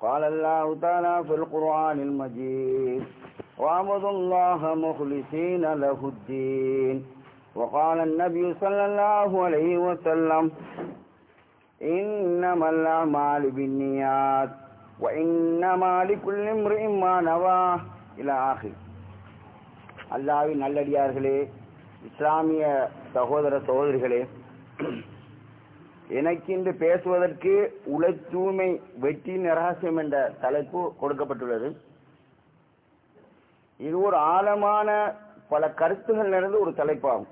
قال الله تعالى في القرآن المجيد واعبدوا الله مخلصين له الدين وقال النبي صلى الله عليه وسلم إنما الأعمال بالنيات وإنما لكل امرئ ما نوى إلى آخر அல்லாவின் நல்லடியார்களே இஸ்லாமிய சகோதர சகோதரிகளே எனக்கு இன்று பேசுவதற்கு உலை தூய்மை வெற்றியின் ரகசியம் என்ற தலைப்பு கொடுக்கப்பட்டுள்ளது. இது ஒரு ஆழமான பல கருத்துகள் நிறைந்த ஒரு தலைப்பாகும்.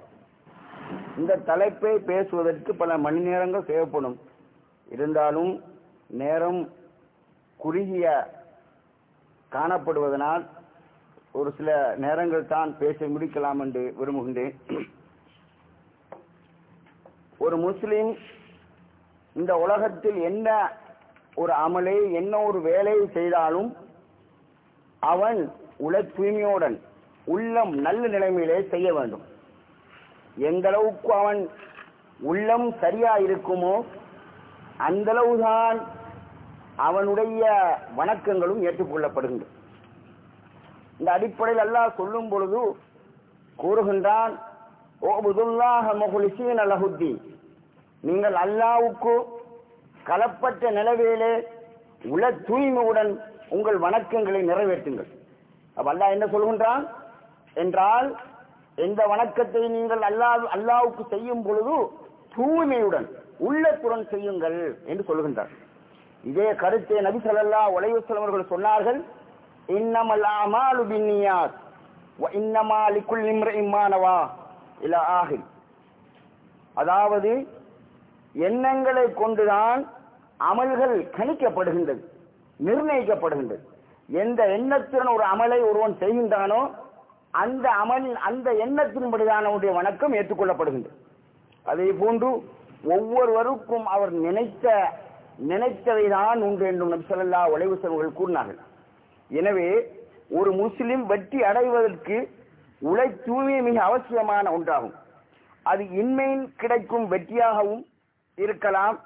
இந்த தலைப்பை பேசுவதற்கு பல மணி நேரங்கள் தேவைப்படும். இருந்தாலும் நேரம் குறுகிய காணப்படுவதனால் ஒரு சில நேரங்கள் தான் பேச முடிக்கலாம் என்று விரும்புகின்றேன். ஒரு முஸ்லிம் இந்த உலகத்தில் என்ன ஒரு அமலை என்ன ஒரு வேலையை செய்தாலும் அவன் உல தூய்மையுடன் உள்ளம் நல்ல நிலைமையிலே செய்ய வேண்டும். எந்த அளவுக்கு அவன் உள்ளம் சரியா இருக்குமோ அந்த அளவுதான் அவனுடைய வணக்கங்களும் ஏற்றுக்கொள்ளப்படுகின்றன. இந்த அடிப்படையில் அல்லாஹ் சொல்லும் பொழுது கூறுகின்றான் ஓபுதுல்லாஹ முகுலிசீன் அலஹுத்தீன் நீங்கள் அல்லாவுக்கு கலப்பற்ற நிலவிலே உல தூய்மையுடன் உங்கள் வணக்கங்களை நிறைவேற்றுங்கள். அப்ப அல்லாஹ் என்ன சொல்கின்றான்? என்றால் எந்த வணக்கத்தை நீங்கள் அல்லாஹ் அல்லாவுக்கு செய்யும் பொழுது தூய்மையுடன் உள்ளத்துடன் செய்யுங்கள் என்று சொல்கின்றார். இதே கருத்தை நபி சொல்லல்லா உலைவசலம் அவர்கள் சொன்னார்கள் இன்னமல் அமாலு பின்னியாத் இன்னமா இம்மானவா இல்ல ஆகில் அதாவது எண்ணங்களை கொண்டுதான் அமல்கள் கணிக்கப்படுகின்றது நிர்ணயிக்கப்படுகின்றது. எந்த எண்ணத்துடன் ஒரு அமலை ஒருவன் செய்கின்றானோ அந்த அமல் அந்த எண்ணத்தின்படிதான் அவனுடைய வணக்கம் ஏற்றுக்கொள்ளப்படுகின்றது. அதே போன்று ஒவ்வொருவருக்கும் அவர் நினைத்த நினைத்ததை தான் உண்டு என்றும் நபிசல்லா உழைவு செலவுகள் கூறினார்கள். எனவே ஒரு முஸ்லிம் வெற்றி அடைவதற்கு உழை தூய்மை மிக அவசியமான ஒன்றாகும். அது இன்மையின் கிடைக்கும் வெற்றியாகவும் இருக்கலாம்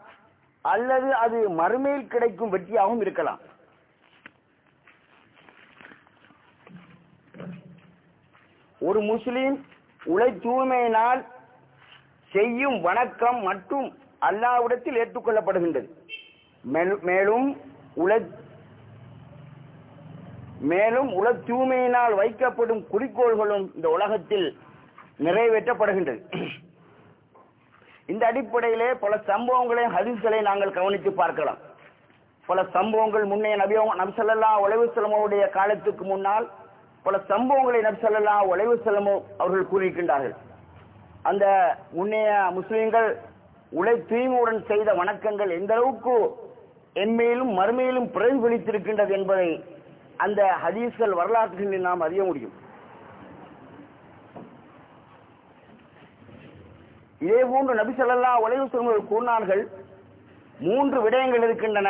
அல்லது அது மறுமையில் கிடைக்கும் வெற்றியாகவும் இருக்கலாம். ஒரு முஸ்லீம் உலை தூய்மையினால் செய்யும் வணக்கம் மட்டும் அல்லாவிடத்தில் ஏற்றுக்கொள்ளப்படுகின்றது. மேலும் உல மேலும் உல தூய்மையினால் வைக்கப்படும் குறிக்கோள்களும் இந்த உலகத்தில் நிறைவேற்றப்படுகின்றது. இந்த அடிப்படையிலே பல சம்பவங்களையும் ஹதீஸ்களை நாங்கள் கவனித்து பார்க்கலாம். பல சம்பவங்கள் முன்னே நபியோ நபிசல்லா உழைவு செலமோடைய காலத்துக்கு முன்னால் பல சம்பவங்களை நபிசல்லா உழைவு செலமோ அவர்கள் கூறியிருக்கின்றார்கள். அந்த முன்னைய முஸ்லிம்கள் உழை தூய்மையுடன் செய்த வணக்கங்கள் எந்த அளவுக்கு என்மையிலும் மறுமையிலும் பிரதிபலித்திருக்கின்றது என்பதை அந்த ஹதீஸ்கள் வரலாற்றுகளில் நாம் அறிய முடியும். இதே போன்று நபி சொல்லல்லா உலக கூறினார்கள் மூன்று விடயங்கள் இருக்கின்றன.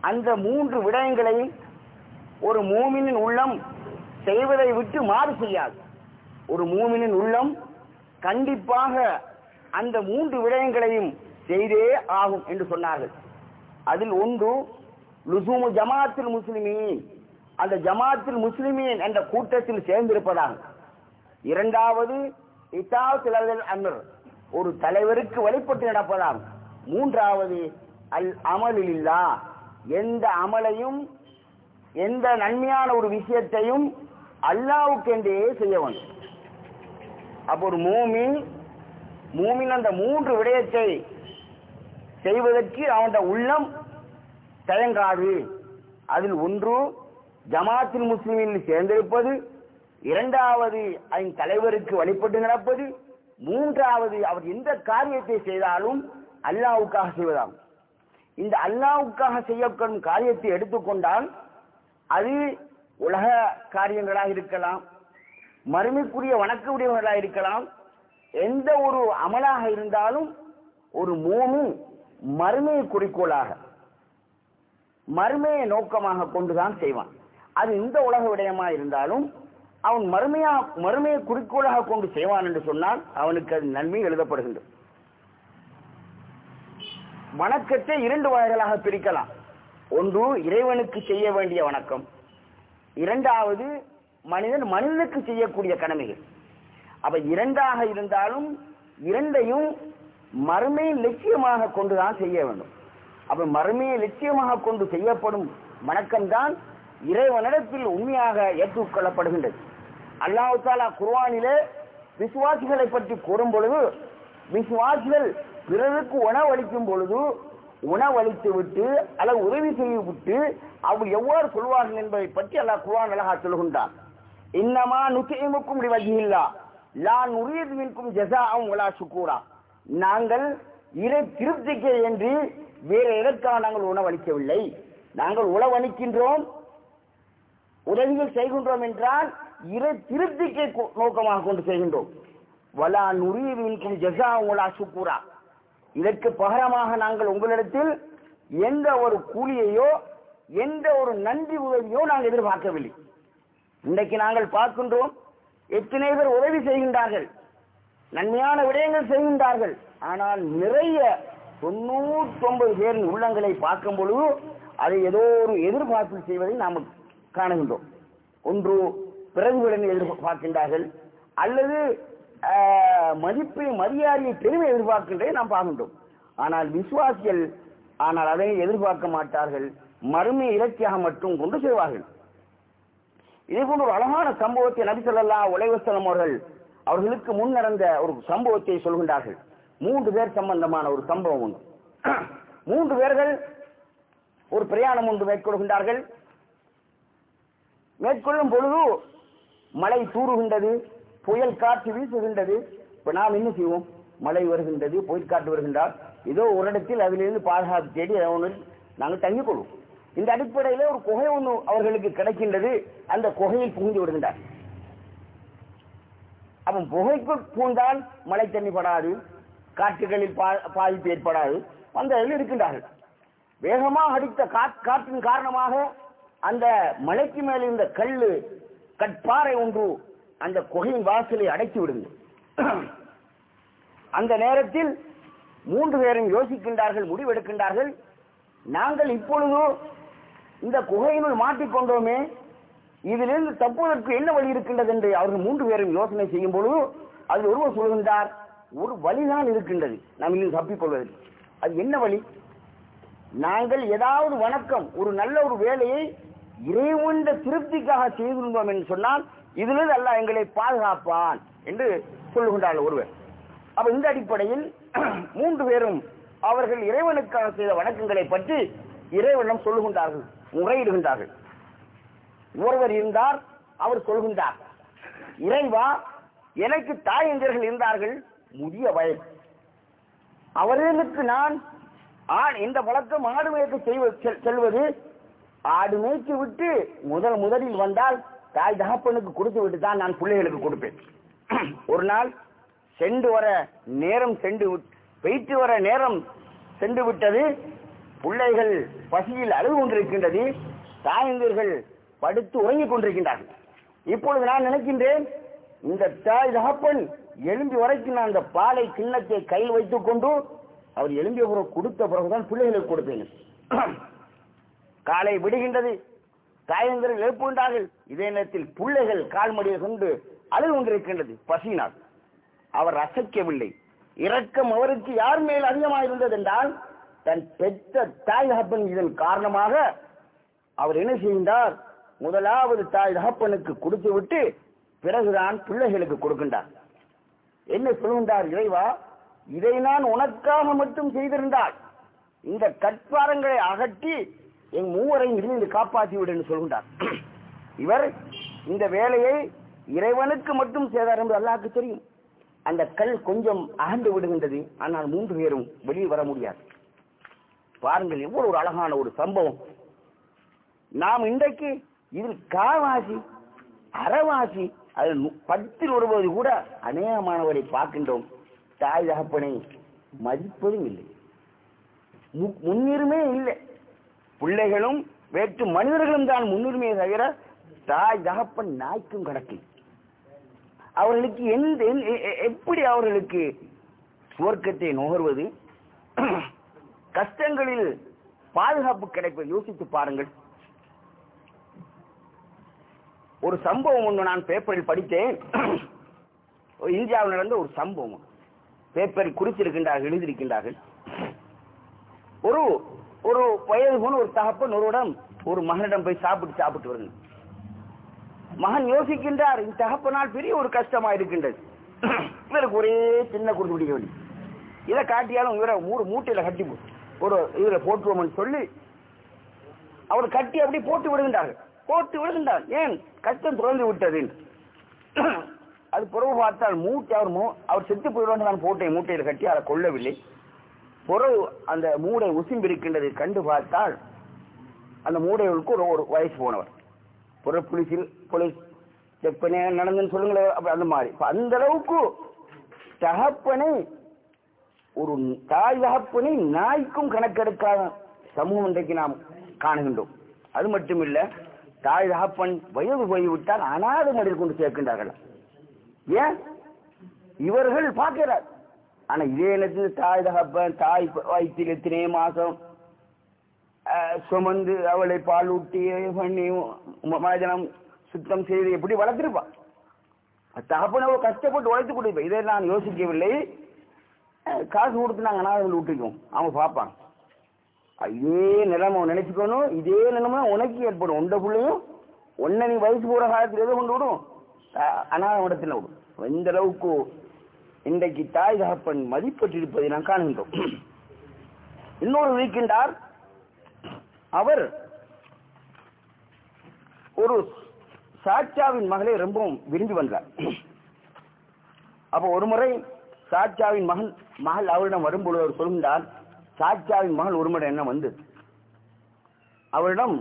அந்த மூன்று விடயங்களையும் ஒரு மூமினின் உள்ளம் செய்வதை விட்டு மாறு செய்யாது. ஒரு மூமினின் உள்ளம் கண்டிப்பாக அந்த மூன்று விடயங்களையும் செய்தே ஆகும் என்று சொன்னார்கள். அதில் ஒன்று லுசூமு ஜமாத்தில் முஸ்லிமீன். அந்த ஜமாத்தில் முஸ்லிமீன் என்ற கூட்டத்தில் சேர்ந்திருப்பதாக இரண்டாவது அமர். ஒரு தலைவருக்கு வழிபட்டு நடப்பதாம். மூன்றாவது அல் அமலில் இல்லா எந்த அமலையும் எந்த நன்மையான ஒரு விஷயத்தையும் அல்லாவுக்கென்றே செய்ய வேண்டும் அப்போ ஒரு மூமின் மூமின் அந்த மூன்று விடயத்தை செய்வதற்கு அவனுடைய உள்ளம் தயங்காது. அதில் ஒன்று ஜமாத்தின் முஸ்லிமில் சேர்ந்திருப்பது இரண்டாவது அதன் தலைவருக்கு வழிபட்டு நடப்பது மூன்றாவது அவர் எந்த காரியத்தை செய்தாலும் அல்லாவுக்காக செய்வதாகும் இந்த அல்லாவுக்காக செய்யப்படும் காரியத்தை எடுத்துக்கொண்டால் அது உலக காரியங்களாக இருக்கலாம் மறுமைக்குரிய வணக்க உடையவர்களாக இருக்கலாம் எந்த ஒரு அமலாக இருந்தாலும் ஒரு மூணு மறுமையை குறிக்கோளாக மறுமையை நோக்கமாக கொண்டுதான் செய்வான். அது இந்த உலக விடயமா இருந்தாலும் அவன் மறுமையா மறுமையை குறிக்கோளாக கொண்டு செய்வான் என்று சொன்னால் அவனுக்கு அது நன்மை எழுதப்படுகின்றது வணக்கத்தை இரண்டு வகைகளாக பிரிக்கலாம். ஒன்று இறைவனுக்கு செய்ய வேண்டிய வணக்கம். இரண்டாவது மனிதன் மனிதனுக்கு செய்யக்கூடிய கடமைகள். அப்ப இரண்டாக இருந்தாலும் இரண்டையும் மறுமையை லட்சியமாக கொண்டுதான் செய்ய வேண்டும். அப்ப மறுமையை லட்சியமாக கொண்டு செய்யப்படும் வணக்கம்தான் இறைவனிடத்தில் உண்மையாக ஏற்றுக்கொள்ளப்படுகின்றது. அல்லாஹு தாலா குர்வானிலே விசுவாசிகளை பற்றி கூறும் பொழுது விசுவாசிகள் பிறருக்கு உணவளிக்கும் பொழுது உணவளித்து விட்டு அல்லது உதவி செய்து விட்டு அவர் எவ்வாறு சொல்வார்கள் என்பதை பற்றி அல்லாஹ் குர்வான் அழகா சொல்கின்றார் இன்னமா நுசைமுக்கும் வகையில்லா லா உரியது நிற்கும் ஜஸாவும் வலா சுக்கூரா நாங்கள் இறை திருப்திக்க என்று வேறு எதற்காக நாங்கள் உணவளிக்கவில்லை? நாங்கள் உணவளிக்கின்றோம் உதவிகள் செய்கின்றோம் என்றால் இறை திருப்திக்கு நோக்கமாக கொண்டு செய்கின்றோம் வலா நுரியது ஜசா உலா சுக்குரா இதற்கு பகரமாக நாங்கள் உங்களிடத்தில் எந்த ஒரு கூலியையோ எந்த ஒரு நன்றி உதவியோ நாங்கள் எதிர்பார்க்கவில்லை. இன்றைக்கு நாங்கள் பார்க்கின்றோம் எத்தனை பேர் உதவி செய்கின்றார்கள். நன்மையான விடயங்கள் செய்கின்றார்கள். ஆனால் நிறைய தொண்ணூத்தொன்பது பேரின் உள்ளங்களை பார்க்கும் பொழுது அதை ஏதோ ஒரு எதிர்பார்ப்பில் செய்வதை நாம் காணுகின்றோம். ஒன்று பிறகுடன் எதிர்பார்க்கின்றார்கள். அல்லது ஆஹ், மதிப்பை மரியாதையை பெருமை எதிர்பார்க்கின்றதை நாம் பார்க்கின்றோம். ஆனால் விசுவாசிகள் ஆனால் அதை எதிர்பார்க்க மாட்டார்கள். மறுமை இலக்கியாக மட்டும் கொண்டு செய்வார்கள் இதே போன்ற ஒரு அழகான சம்பவத்தை நபி ஸல்லல்லாஹு அவர்கள் அவர்களுக்கு முன் நடந்த ஒரு சம்பவத்தை சொல்கின்றார்கள். மூன்று பேர் சம்பந்தமான ஒரு சம்பவம் ஒன்று. மூன்று பேர்கள் ஒரு பிரயாணம் ஒன்று மேற்கொள்கின்றார்கள். மேற்கொள்ளும் பொழுது மழை தூறுகின்றது புயல் காற்று வீசுகின்றது இப்ப நாம் என்ன செய்வோம்? மழை வருகின்றது புயல் காற்று வருகின்றால் ஏதோ ஒரு இடத்தில் அதிலிருந்து பாதுகாப்பு தேடி ஒன்றில் நாங்கள் தங்கிக் கொள்வோம். இந்த அடிப்படையில் ஒரு குகை ஒன்று அவர்களுக்கு கிடைக்கின்றது அந்த குகையில் புகுந்து விடுகின்றார். அவன் புகைக்குள் பூந்தால் மழை தண்ணி படாது காற்றுகளில் பா- பாதிப்பு ஏற்படாது அந்த இதில் இருக்கின்றார்கள். வேகமாக அடித்த காற்றின் காரணமாக அந்த மலைக்கு மேல் இருந்த கல்லு கட்பாறை ஒன்று அந்த குகையின் வாசலை அடைத்து விடுங்கள் அந்த நேரத்தில் மூன்று பேரும் யோசிக்கின்றார்கள் முடிவெடுக்கின்றார்கள். நாங்கள் இப்பொழுதோ இந்த குகையினுள் மாட்டிக்கொண்டோமே இதிலிருந்து தப்புவதற்கு என்ன வழி இருக்கின்றது என்று அவர்கள் மூன்று பேரும் யோசனை செய்யும் பொழுது அதில் ஒருவர் சொல்கின்றார் ஒரு வழிதான் இருக்கின்றது நாம் இன்னும் தப்பிக்கொள்வதற்கு அது என்ன வழி? நாங்கள் ஏதாவது வணக்கம் ஒரு நல்ல ஒரு வேலையை இறைவன் திருப்திக்காக செய்திருந்தோம் என்று சொன்னால் இதிலிருந்து அல்ல எங்களை பாதுகாப்பான் என்று சொல்லுகின்றார் ஒருவர். அப்ப இந்த அடிப்படையில் மூன்று பேரும் அவர்கள் இறைவனுக்காக செய்த வணக்கங்களை பற்றி இறைவனிடம் சொல்லுகின்றார்கள் முறையிடுகின்றார்கள். ஒருவர் இருந்தார் அவர் சொல்கின்றார். இறைவா எனக்கு தாயங்கர்கள் இருந்தார்கள் முதிய வயது. அவர்களுக்கு நான் ஆண் இந்த வழக்கம் ஆடு மேய்க்க செய்வ- செல்- செல்வது ஆடு மேய்த்து விட்டு முதல் முதலில் வந்தால் தாய் தகப்பனுக்கு கொடுத்து விட்டு தான் நான் பிள்ளைகளுக்கு கொடுப்பேன். ஒரு நாள் சென்று வர நேரம் சென்று விட்- வர நேரம் சென்று விட்டது. பிள்ளைகள் பசியில் அழுது கொண்டிருக்கின்றது. தாயந்தர்கள் படுத்து உறங்கிக் கொண்டிருக்கின்றார்கள். இப்பொழுது நான் நினைக்கின்றேன் இந்த தாய் தகப்பன் எழும்பி வரைக்கும் நான் அந்த பாலை கிண்ணத்தை கையில் வைத்துக் கொண்டு அவர் எழும்பிய பிறகு கொடுத்த பிறகுதான் பிள்ளைகளுக்கு கொடுப்பேன். காலை விடுகின்றது. தாயந்தர்கள் எழுப்புகின்றார்கள். இதே நேரத்தில் பிள்ளைகள் கால்மடியை கொண்டு அழுது கொண்டிருக்கின்றது. பசியினால். அவர் அசைக்கவில்லை இரக்கம் அவருக்கு யார் மேல் அதிகமாக இருந்தது என்றால் தன் பெற்ற தாய் தகப்பன் இதன் காரணமாக அவர் என்ன செய்கின்றார்? முதலாவது தாய் தகப்பனுக்கு கொடுத்து விட்டு பிறகுதான் பிள்ளைகளுக்கு கொடுக்கின்றார். என்ன சொல்கின்றார் இறைவா? இதை நான் உனக்காக மட்டும் செய்திருந்தால் இந்த கற்பாரங்களை அகற்றி என் மூவரையும் இருந்து காப்பாற்றி விடுன்னு சொல்கின்றார். இவர் இந்த வேலையை இறைவனுக்கு மட்டும் செய்தார் என்பது அல்லாஹ்க்கு தெரியும். அந்த கல் கொஞ்சம் அகன்று விடுகின்றது. ஆனால் மூன்று பேரும் வெளியே வர முடியாது. பாருங்கள் எவ்வளவு ஒரு அழகான ஒரு சம்பவம். நாம் இன்றைக்கு இதில் காவாசி அறவாசி அது பத்தில் வருவது கூட அநேகமானவரை பார்க்கின்றோம். தாய் தகப்பனை மதிப்பதும் இல்லை. மு- இல்லை. பிள்ளைகளும் வேற்று மனிதர்களும் தான் முன்னுரிமையை தவிர தாய் தகப்பன் நாய்க்கும் கிடக்கு. அவர்களுக்கு எந்த எப்படி அவர்களுக்கு சுவர்க்கத்தை நுகர்வது? கஷ்டங்களில் பாதுகாப்பு கிடைப்பது யோசித்து பாருங்கள். ஒரு சம்பவம் ஒன்று நான் பேப்பரில் படித்தேன். இந்தியாவில் நடந்த ஒரு சம்பவம். பேப்பரில் குறித்திருக்கின்றார்கள் எழுதியிருக்கின்றார்கள். ஒரு ஒரு வயது போன ஒரு தகப்பன் ஒருவிடம் ஒரு மகனிடம் போய் சாப்பிட்டு சாப்பிட்டு வருங்க. மகன் யோசிக்கின்றார் இந்த தகப்பனால் பெரிய ஒரு கஷ்டமா இருக்கின்றது இவருக்கு ஒரே சின்ன கொடுத்து பிடிக்க வேண்டும் இதை காட்டியாலும் இவரை மூணு மூட்டையில கட்டி ஒரு இதுல போட்டுருவோம்னு சொல்லி அவர் கட்டி அப்படி போட்டு விடுகின்றார்கள். போட்டு விடுகின்றார். ஏன்? கஷ்டம் துறந்து விட்டது. அது புறவு பார்த்தால் மூட்டை அவர் அவர் செத்து போயிடுவான்னு நான் போட்டேன். மூட்டையில் கட்டி அதை கொள்ளவில்லை புறவு அந்த மூடை உசிம்பிருக்கின்றது கண்டு பார்த்தால் அந்த மூடைகளுக்கு ஒரு ஒரு வயசு போனவர். புற புலிசில் போலீஸ் செக் பண்ணி நடந்துன்னு சொல்லுங்களேன் அந்த மாதிரி. அந்த அளவுக்கு தகப்பனை ஒரு தாய் தகப்பனை நாய்க்கும் கணக்கெடுக்காத சமூகம் இன்றைக்கு நாம் காணுகின்றோம். அது மட்டுமில்ல தாய் தகப்பன் வயது போய்விட்டால் அனாதை மடியில் கொண்டு சேர்க்கின்றார்கள். ஏன்? இவர்கள் பார்க்கிறார். ஆனா இதே நேரத்தில் தாய் தகப்பன் தாய் வயிற்றில் எத்தனை மாசம் சுமந்து அவளை பால் ஊட்டி பண்ணி மனஜனம் சுத்தம் செய்து எப்படி வளர்த்திருப்பான் தகப்பனை அவள் கஷ்டப்பட்டு உழைத்து கொடுப்பேன் இதை நான் யோசிக்கவில்லை. காசு கொடுத்து நாங்கள் அனாதைகள் விட்டுருக்கோம் அவன் பார்ப்பான் இதே நிலைமை நினைச்சுக்கணும். இதே நிலைமை உனக்கு ஏற்படும். உண்ட பிள்ளையும் உன்னை நீ வயசு போகிற காலத்தில் எதை கொண்டு விடும்? அஹ், இடத்துல விடும். எந்த அளவுக்கு இன்றைக்கு தாய் தகப்பன் மதிப்பற்றிருப்பதை நாம் காணுகின்றோம். இன்னொரு இருக்கின்றார். அவர் ஒரு சாட்சாவின் மகளை ரொம்பவும் விரும்பி வந்தார். அப்ப ஒரு முறை சாட்சாவின் மகன் மகள் அவரிடம் வரும்பொழுது அவர் சொல்கின்றார் சாட்சாவின் மகள் ஒரு முறை என்ன வந்தது அவரிடம்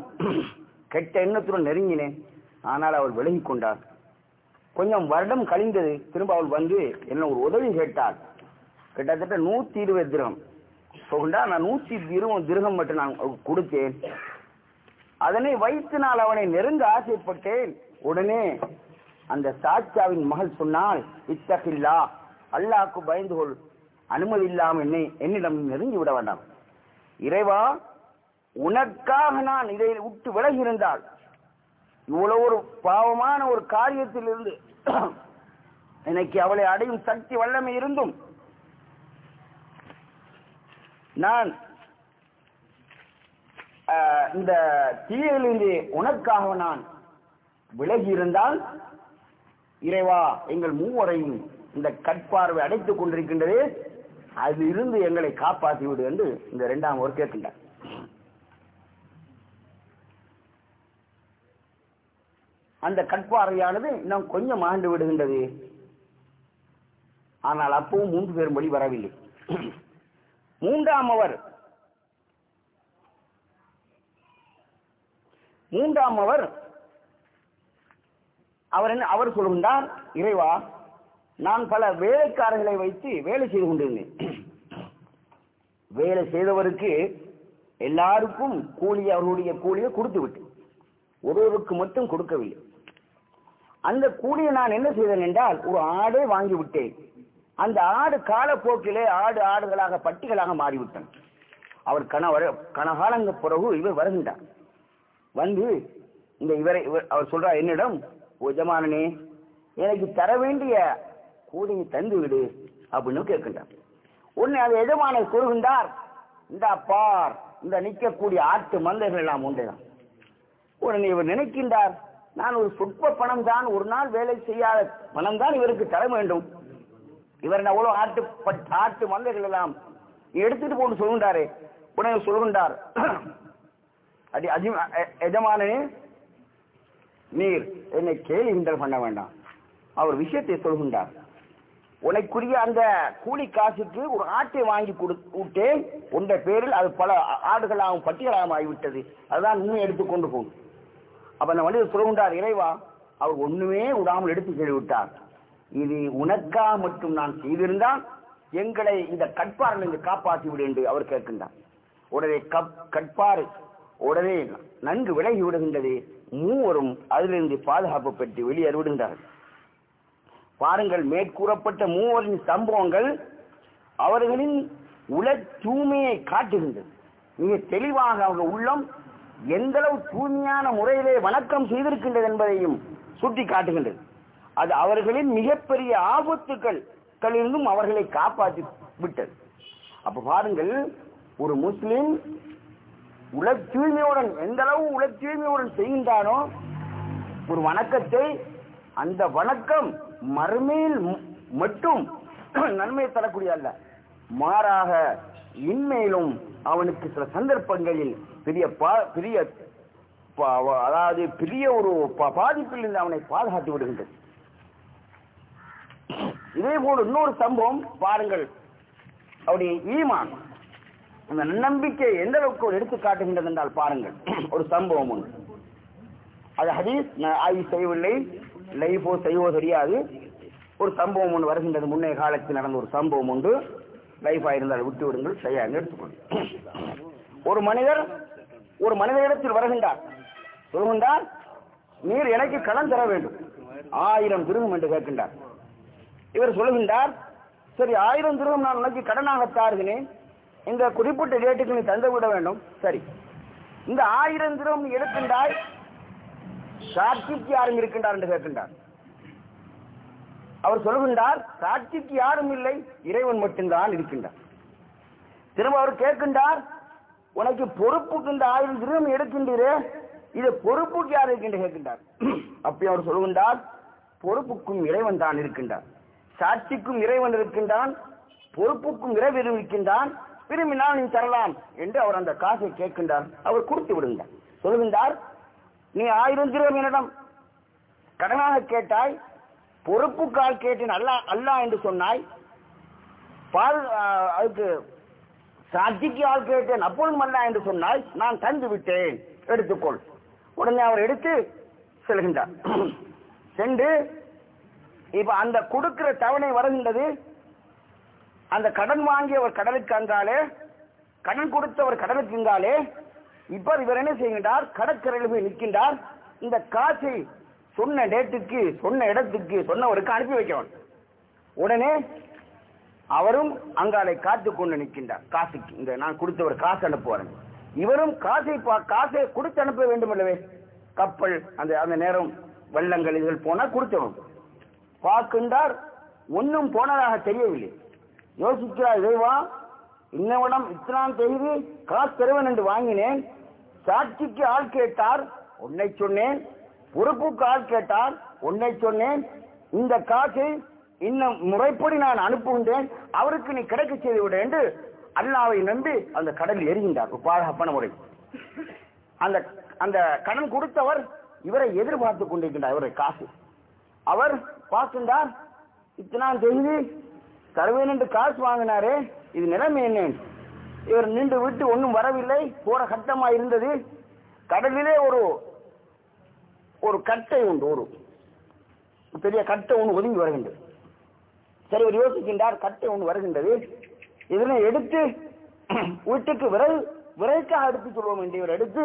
கெட்ட எண்ணத்துடன் நெருங்கினேன் ஆனால் அவர் விலகி கொண்டார். கொஞ்சம் வருடம் கழிந்தது திரும்ப அவள் வந்து என்ன ஒரு உதவி கேட்டாள். கிட்டத்தட்ட நூத்தி இருபது திரகம். சொல்கின்றா நான் நூத்தி இருபது திரகம் மட்டும் நான் அவளுக்கு கொடுத்தேன். அதனை வைத்து நான் அவனை நெருங்க ஆசைப்பட்டேன். உடனே அந்த சாச்சாவின் மகள் சொன்னால் இத்தகில்லா அல்லாக்கு பயந்து கொள். அனுமதி இல்லாமல் என்னை என்னிடம் நெருங்கி விட வேண்டாம். இறைவா உனக்காக நான் இதை விட்டு விலகி இருந்தால் இவ்வளவு ஒரு பாவமான ஒரு காரியத்தில் இருந்து எனக்கு அவளை அடையும் சக்தி வல்லமை இருந்தும் நான் இந்த தீயிலிருந்து உனக்காக நான் விலகி இருந்தால் இறைவா எங்கள் மூவரையும் இந்த கட்பார்வை அடைத்துக் கொண்டிருக்கின்றது. அதிலிருந்து எங்களை காப்பாற்றி விடு என்று இந்த இரண்டாம் ஒரு கேட்கின்றார். அந்த கட்பார்வையானது இன்னும் கொஞ்சம் மாண்டு விடுகின்றது. ஆனால் அப்பவும் மூன்று பேரும் வழி வரவில்லை. மூன்றாம் அவர். மூன்றாம் அவர். அவர் என்ன அவர் சொல்கின்றார் இறைவா நான் பல வேலைக்காரர்களை வைத்து வேலை செய்து கொண்டிருந்தேன். வேலை செய்தவருக்கு எல்லாருக்கும் கூலி அவர்களுடைய கூலியை கொடுத்து விட்டு ஒருவருக்கு மட்டும் கொடுக்கவில்லை. அந்த கூலியை நான் என்ன செய்தேன் என்றால் ஒரு ஆடை வாங்கி விட்டேன். அந்த ஆடு காலப்போக்கிலே ஆடு ஆடுகளாக பட்டிகளாக மாறிவிட்டன. அவர் கண கனகாலங்க பிறகு இவர் வருகின்றார். வந்து இந்த இவரை இவர் அவர் சொல்றார் என்னிடம் உஜமானனே எனக்கு தர வேண்டிய கூலியை தந்து விடு அப்படின்னு கேட்கின்றார். உன்னை அது எஜமான கூறுகின்றார் இந்த பார் இந்த நிற்கக்கூடிய ஆட்டு மந்தைகள் எல்லாம் உண்டுதான். உடனே இவர் நினைக்கின்றார் நான் ஒரு சொற்ப பணம் தான் ஒரு நாள் வேலை செய்யாத பணம் தான் இவருக்கு தர வேண்டும். இவர் என்ன அவ்வளவு ஆட்டு பட்- ஆட்டு மந்தர்கள் எல்லாம் எடுத்துட்டு போட்டு சொல்கின்றாரே உடனே சொல்கின்றார் அடி அஜி எஜமானே நீர் என்னை கேலி கிண்டல் பண்ண வேண்டாம். அவர் விஷயத்தை சொல்கின்றார் உனக்குரிய அந்த கூலி காசுக்கு ஒரு ஆட்டை வாங்கி கொடு விட்டேன் உண்ட பேரில் அது பல ஆடுகளாகவும் பட்டியலாகவும் ஆகிவிட்டது. அதுதான் இன்னும் எடுத்துக்கொண்டு போகும் அப்ப அந்த மனிதர் புறவுண்டார் இறைவா அவர் ஒண்ணுமே விடாமல் எடுத்து செல்விட்டார் இது உனக்கா மட்டும் நான் செய்திருந்தால் எங்களை இந்த கட்பாரிலிருந்து காப்பாற்றி விடு என்று அவர் கேட்கின்றார். உடனே கப் கட்பாறு உடனே நன்கு விலகி விடுகின்றது. மூவரும் அதிலிருந்து பாதுகாப்பு பெற்று வெளியேறி விடுகின்றார்கள். பாருங்கள் மேற்கூறப்பட்ட மூவரின் சம்பவங்கள் அவர்களின் உல தூய்மையை காட்டுகின்றது. மிக தெளிவாக அவர்கள் உள்ளம் எந்தளவு தூய்மையான முறையிலே வணக்கம் செய்திருக்கின்றது என்பதையும் சுட்டி காட்டுகின்றது. அது அவர்களின் மிகப்பெரிய ஆபத்துக்கள் இருந்தும் அவர்களை காப்பாற்றி விட்டது. அப்ப பாருங்கள் ஒரு முஸ்லிம் உல தூய்மையுடன் எந்த அளவு உல தூய்மையுடன் செய்கின்றானோ ஒரு வணக்கத்தை அந்த வணக்கம் மறுமையில் மட்டும் நன்மை தரக்கூடிய அல்ல மாறாக இன்மையிலும் அவனுக்கு சில சந்தர்ப்பங்களில் பெரிய பா- பெரிய பா- அதாவது பெரிய ஒரு பாதிப்பில் இருந்து அவனை பாதுகாத்து விடுகின்றது. இதே போல இன்னொரு சம்பவம் பாருங்கள். அவருடைய ஈமான் அந்த நம்பிக்கை எந்த அளவுக்கு ஒரு எடுத்து காட்டுகின்றது என்றால் பாருங்கள். ஒரு சம்பவம் ஒன்று. அது ஹதீஸ் நான் ஆய்வு செய்யவில்லை லைஃபோ செய்வோ தெரியாது. ஒரு சம்பவம் ஒன்று வருகின்றது முன்னைய காலத்தில் நடந்த ஒரு சம்பவம் உண்டு லைஃபா இருந்தால் விட்டு விடுங்கள் சரியாக எடுத்துக்கொண்டு ஒரு மனிதர் ஒரு மனிதரிடத்தில் வருகின்றார். சொல்கின்றார் நீர் எனக்கு கடன் தர வேண்டும். ஆயிரம் திருகம் என்று கேட்கின்றார். இவர் சொல்லுகின்றார் சரி ஆயிரம் திருகம் நான் உனக்கு கடனாக தாருகிறேன். இந்த குறிப்பிட்ட டேட்டுக்கு நீ தந்து விட வேண்டும். சரி. இந்த ஆயிரம் திருகம் எடுக்கின்றாய் சாட்சிக்கு யாரும் இருக்கின்றார் என்று கேட்கின்றார். அவர் சொல்கின்றார் சாட்சிக்கு யாரும் இல்லை இறைவன் மட்டும்தான் இருக்கின்றார். திரும்ப அவர் கேட்கின்றார் உனக்கு பொறுப்புக்கு இந்த ஆயிரம் திரும்ப எடுக்கின்றீரே இது பொறுப்புக்கு யார் இருக்கின்ற கேட்கின்றார். அப்படி அவர் சொல்கின்றார் பொறுப்புக்கும் இறைவன் தான் இருக்கின்றார். சாட்சிக்கும் இறைவன் இருக்கின்றான் பொறுப்புக்கும் இறைவன் இருக்கின்றான் விரும்பினால் நீ தரலாம் என்று அவர் அந்த காசை கேட்கின்றார். அவர் கொடுத்து விடுகின்றார். சொல்கின்றார் நீ ஆயிரம் திரும்ப என்னிடம் கடனாக கேட்டாய் பொறுப்புக்கால் கேட்டேன் அல்லா அல்லா என்று சொன்னாய் பால் அதுக்கு சாட்சிக்கு ஆள் கேட்டேன் அப்பொழுதும் அல்லா என்று சொன்னாய் நான் தந்து விட்டேன் எடுத்துக்கொள். உடனே அவர் எடுத்து செல்கின்றார். சென்று இப்ப அந்த கொடுக்கிற தவணை வருகின்றது அந்த கடன் வாங்கியவர் கடலுக்கு அங்காலே கடன் கொடுத்தவர் கடலுக்கு இங்காலே இப்ப இவர் என்ன செய்கின்றார் கடற்கரையில் போய் நிற்கின்றார் இந்த காசை சொன்ன டேட்டுக்கு சொன்ன இடத்துக்கு சொன்னவருக்கு அனுப்பி வைக்கவன் உடனே அவரும் அங்காலை காத்து கொண்டு நிற்கின்றார். காசுக்கு இந்த நான் கொடுத்தவர் காசு அனுப்புவாரன் இவரும் காசை பா- காசை கொடுத்து அனுப்ப வேண்டும் இல்லவே கப்பல் அந்த அந்த நேரம் வெள்ளங்கள் இதில் போனா கொடுத்தவன் பார்க்கின்றார் ஒன்றும் போனதாக தெரியவில்லை. யோசிக்கிறார் இறைவா இன்னவனம் இத்தனாம் தேதி காசு தருவன் என்று வாங்கினேன். சாட்சிக்கு ஆள் கேட்டார். உன்னை சொன்னேன். பொறுப்பு கால் கேட்டார் உன்னை சொன்னேன். இந்த காசை இன்னும் முறைப்படி நான் அனுப்புகின்றேன். அவருக்கு நீ கிடைக்க செய்து விட என்று அல்லாவை நம்பி அந்த கடலில் எரிகின்றார் பாதுகாப்பான முறை. அந்த அந்த கடன் கொடுத்தவர் இவரை எதிர்பார்த்து கொண்டிருக்கின்றார் இவரை காசு. அவர் பார்க்கின்றார் இத்தனாம் தேதி தருவேன் என்று காசு வாங்கினாரே இது நிலைமை என்ன? இவர் நின்று விட்டு ஒன்றும் வரவில்லை. போற கட்டமா இருந்தது. கடலிலே ஒரு ஒரு கட்டை உண்டு ஒரு பெரிய கட்டை ஒன்று ஒதுங்கி வருகின்றது. சரி ஒரு யோசிக்கின்றார் கட்டை ஒன்று வருகின்றது. இதனை எடுத்து வீட்டுக்கு விரல் விரைக்காக எடுத்து சொல்வோம் என்று இவர் எடுத்து